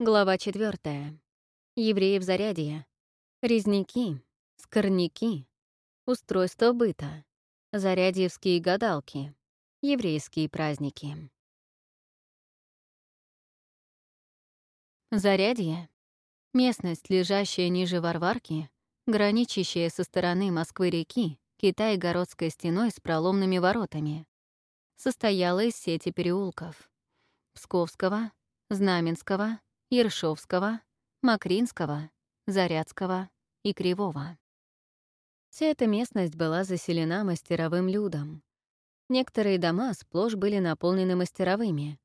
Глава 4. Евреи в зарядье. Резники. Скорняки. Устройство быта. Зарядьевские гадалки. Еврейские праздники. Зарядье — местность, лежащая ниже Варварки, граничащая со стороны Москвы-реки Китай-городской стеной с проломными воротами, состояла из сети переулков — Псковского, Знаменского, Ершовского, Макринского, Зарядского и Кривого. Вся эта местность была заселена мастеровым людом. Некоторые дома сплошь были наполнены мастеровыми.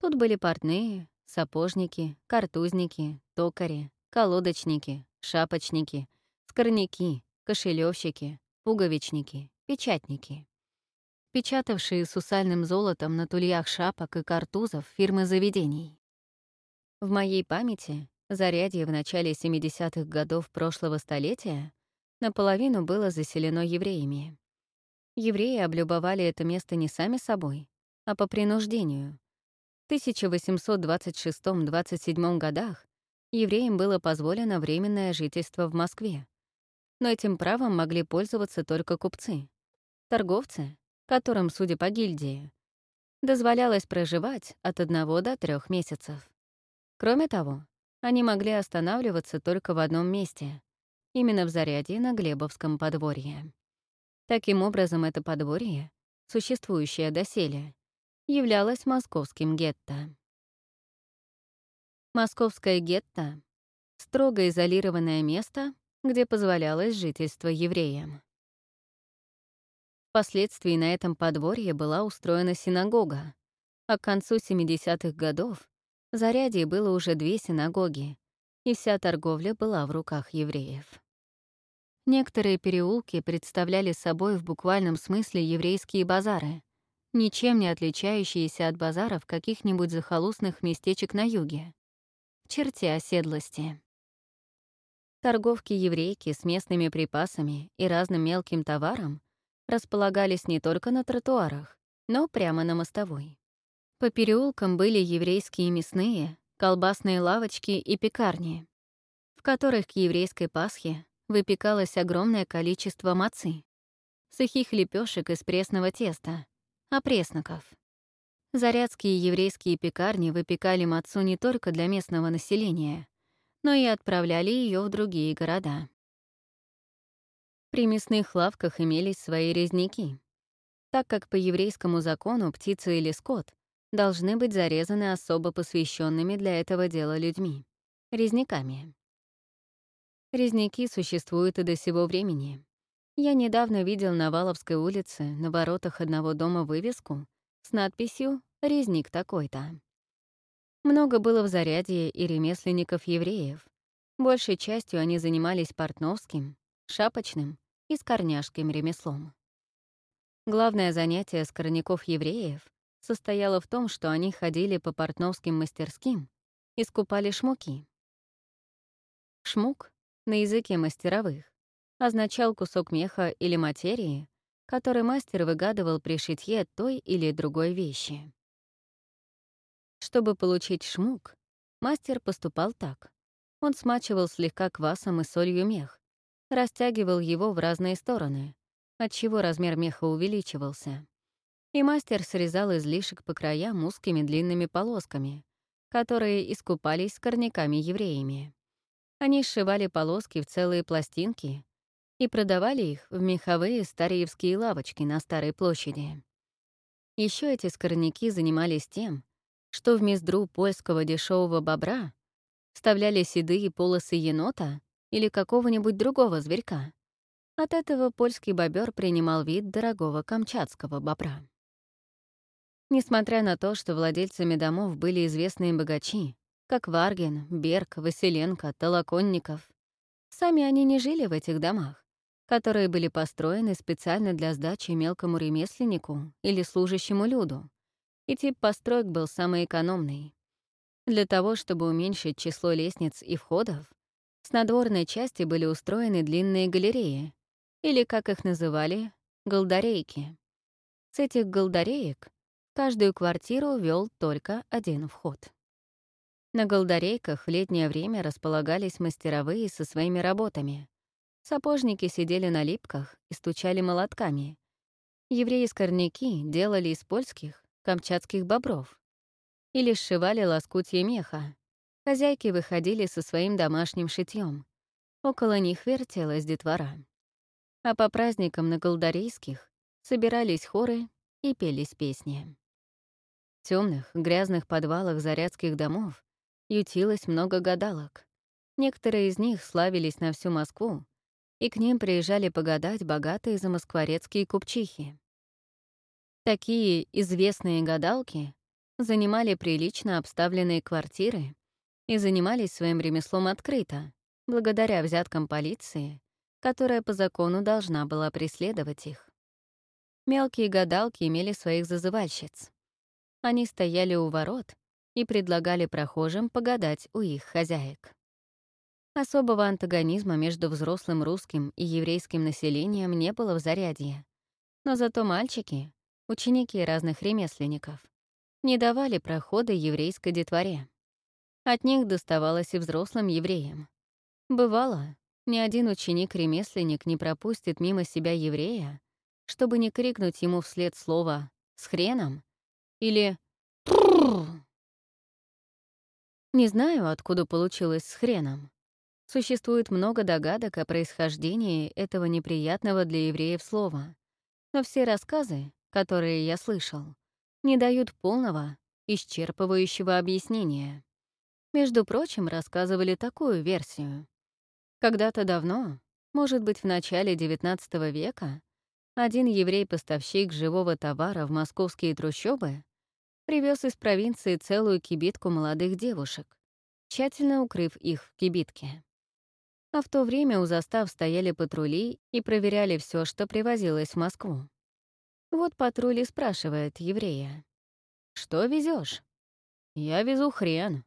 Тут были портные, сапожники, картузники, токари, колодочники, шапочники, скорняки, кошелевщики, пуговичники, печатники. Печатавшие с усальным золотом на тульях шапок и картузов фирмы заведений. В моей памяти Зарядье в начале 70-х годов прошлого столетия наполовину было заселено евреями. Евреи облюбовали это место не сами собой, а по принуждению. В 1826-27 годах евреям было позволено временное жительство в Москве. Но этим правом могли пользоваться только купцы. Торговцы, которым, судя по гильдии, дозволялось проживать от одного до трех месяцев. Кроме того, они могли останавливаться только в одном месте, именно в Зарядье на Глебовском подворье. Таким образом, это подворье, существующее доселе, являлось московским гетто. Московское гетто — строго изолированное место, где позволялось жительство евреям. Впоследствии на этом подворье была устроена синагога, а к концу 70-х годов Зарядье было уже две синагоги, и вся торговля была в руках евреев. Некоторые переулки представляли собой в буквальном смысле еврейские базары, ничем не отличающиеся от базаров каких-нибудь захолустных местечек на юге, в черте оседлости. Торговки-еврейки с местными припасами и разным мелким товаром располагались не только на тротуарах, но прямо на мостовой. По переулкам были еврейские мясные, колбасные лавочки и пекарни, в которых к еврейской Пасхе выпекалось огромное количество мацы, сухих лепешек из пресного теста, опресноков. Зарядские еврейские пекарни выпекали мацу не только для местного населения, но и отправляли ее в другие города. При мясных лавках имелись свои резники, так как по еврейскому закону птица или скот должны быть зарезаны особо посвященными для этого дела людьми — резниками. Резники существуют и до сего времени. Я недавно видел на Валовской улице на воротах одного дома вывеску с надписью «Резник такой-то». Много было в зарядье и ремесленников-евреев. Большей частью они занимались портновским, шапочным и скорняжским ремеслом. Главное занятие скорняков-евреев состояла в том, что они ходили по портновским мастерским и скупали шмуки. Шмук на языке мастеровых означал кусок меха или материи, который мастер выгадывал при шитье той или другой вещи. Чтобы получить шмук, мастер поступал так. Он смачивал слегка квасом и солью мех, растягивал его в разные стороны, отчего размер меха увеличивался и мастер срезал излишек по краям узкими длинными полосками, которые искупались скорняками-евреями. Они сшивали полоски в целые пластинки и продавали их в меховые стариевские лавочки на Старой площади. Еще эти скорняки занимались тем, что в мездру польского дешевого бобра вставляли седые полосы енота или какого-нибудь другого зверька. От этого польский бобер принимал вид дорогого камчатского бобра. Несмотря на то, что владельцами домов были известные богачи, как Варгин, Берг, Василенко, Толоконников, сами они не жили в этих домах, которые были построены специально для сдачи мелкому ремесленнику или служащему люду, и тип построек был самый экономный. Для того, чтобы уменьшить число лестниц и входов, с надворной части были устроены длинные галереи, или, как их называли, голдарейки. С этих голдареек Каждую квартиру вел только один вход. На голдарейках в летнее время располагались мастеровые со своими работами. Сапожники сидели на липках и стучали молотками. Евреи-скорняки делали из польских, камчатских бобров. Или сшивали лоскутья меха. Хозяйки выходили со своим домашним шитьем. Около них вертелась детвора. А по праздникам на голдарейских собирались хоры и пелись песни. Темных, грязных подвалах зарядских домов ютилось много гадалок. Некоторые из них славились на всю Москву, и к ним приезжали погадать богатые замоскворецкие купчихи. Такие известные гадалки занимали прилично обставленные квартиры и занимались своим ремеслом открыто, благодаря взяткам полиции, которая по закону должна была преследовать их. Мелкие гадалки имели своих зазывальщиц. Они стояли у ворот и предлагали прохожим погадать у их хозяек. Особого антагонизма между взрослым русским и еврейским населением не было в зарядье. Но зато мальчики, ученики разных ремесленников, не давали прохода еврейской детворе. От них доставалось и взрослым евреям. Бывало, ни один ученик-ремесленник не пропустит мимо себя еврея, чтобы не крикнуть ему вслед слово «с хреном» или. Не знаю, откуда получилось с хреном. Существует много догадок о происхождении этого неприятного для евреев слова. Но все рассказы, которые я слышал, не дают полного, исчерпывающего объяснения. Между прочим, рассказывали такую версию. Когда-то давно, может быть, в начале XIX века, один еврей-поставщик живого товара в московские трущобы привез из провинции целую кибитку молодых девушек, тщательно укрыв их в кибитке. А в то время у застав стояли патрули и проверяли все, что привозилось в Москву. Вот патруль и спрашивает еврея. «Что везешь? «Я везу хрен».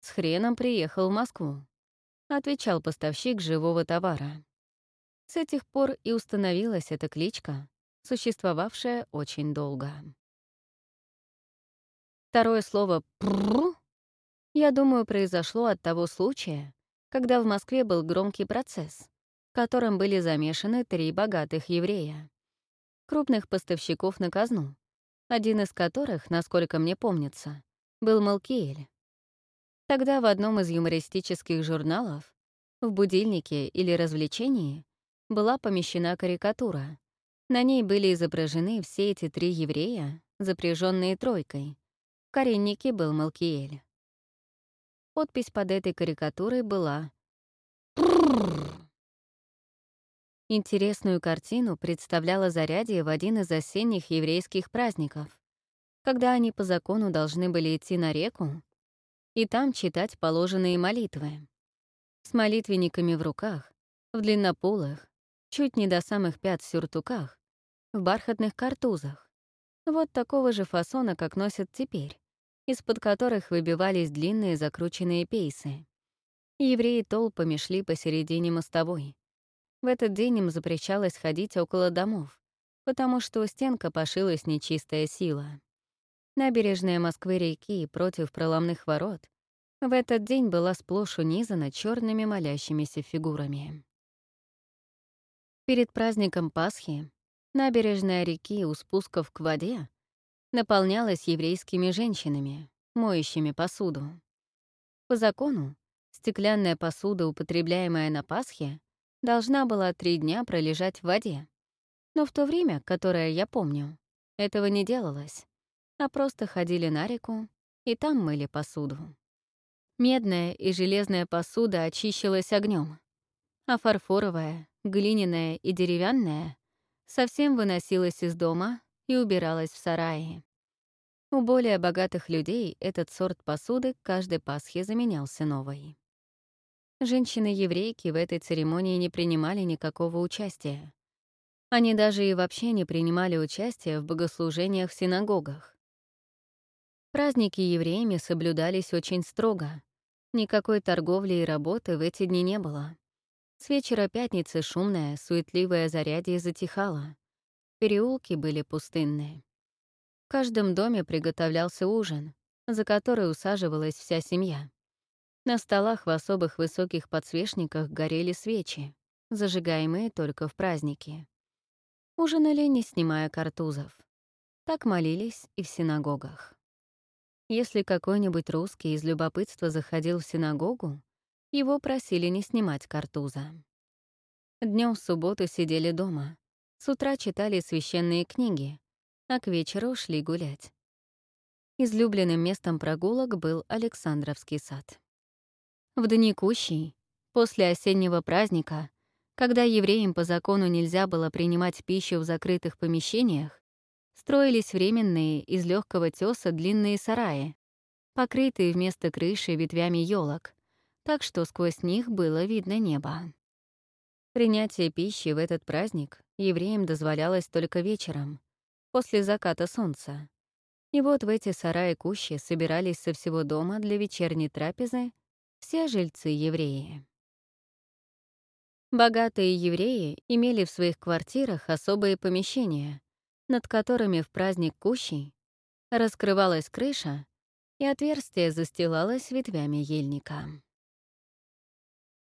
«С хреном приехал в Москву», — отвечал поставщик живого товара. С этих пор и установилась эта кличка, существовавшая очень долго. Второе слово «прррр» я думаю, произошло от того случая, когда в Москве был громкий процесс, в котором были замешаны три богатых еврея, крупных поставщиков на казну, один из которых, насколько мне помнится, был Малкиэль. Тогда в одном из юмористических журналов, в «Будильнике» или «Развлечении» была помещена карикатура. На ней были изображены все эти три еврея, запряженные тройкой, кореннике был Малкиэль. Подпись под этой карикатурой была Интересную картину представляла Зарядье в один из осенних еврейских праздников, когда они по закону должны были идти на реку и там читать положенные молитвы. С молитвенниками в руках, в длиннополых, чуть не до самых пят сюртуках, в бархатных картузах, вот такого же фасона, как носят теперь, из-под которых выбивались длинные закрученные пейсы. Евреи толпами шли посередине мостовой. В этот день им запрещалось ходить около домов, потому что у стен копошилась нечистая сила. Набережная Москвы-реки против проламных ворот в этот день была сплошь унизана черными молящимися фигурами. Перед праздником Пасхи набережная реки у спусков к воде наполнялась еврейскими женщинами, моющими посуду. По закону, стеклянная посуда, употребляемая на Пасхе, должна была три дня пролежать в воде. Но в то время, которое я помню, этого не делалось, а просто ходили на реку и там мыли посуду. Медная и железная посуда очищалась огнем, а фарфоровая, глиняная и деревянная совсем выносилась из дома и убиралась в сарае. У более богатых людей этот сорт посуды каждой Пасхе заменялся новой. Женщины-еврейки в этой церемонии не принимали никакого участия. Они даже и вообще не принимали участия в богослужениях в синагогах. Праздники евреями соблюдались очень строго. Никакой торговли и работы в эти дни не было. С вечера пятницы шумное, суетливое зарядье затихало. Переулки были пустынные. В каждом доме приготовлялся ужин, за который усаживалась вся семья. На столах в особых высоких подсвечниках горели свечи, зажигаемые только в праздники. Ужинали, не снимая картузов. Так молились и в синагогах. Если какой-нибудь русский из любопытства заходил в синагогу, его просили не снимать картуза. Днем в субботу сидели дома, с утра читали священные книги, а к вечеру шли гулять. Излюбленным местом прогулок был Александровский сад. В дни кущей, после осеннего праздника, когда евреям по закону нельзя было принимать пищу в закрытых помещениях, строились временные из легкого теса длинные сараи, покрытые вместо крыши ветвями елок, так что сквозь них было видно небо. Принятие пищи в этот праздник евреям дозволялось только вечером, после заката солнца. И вот в эти сараи-кущи собирались со всего дома для вечерней трапезы все жильцы-евреи. Богатые евреи имели в своих квартирах особые помещения, над которыми в праздник кущей раскрывалась крыша, и отверстие застилалось ветвями ельника.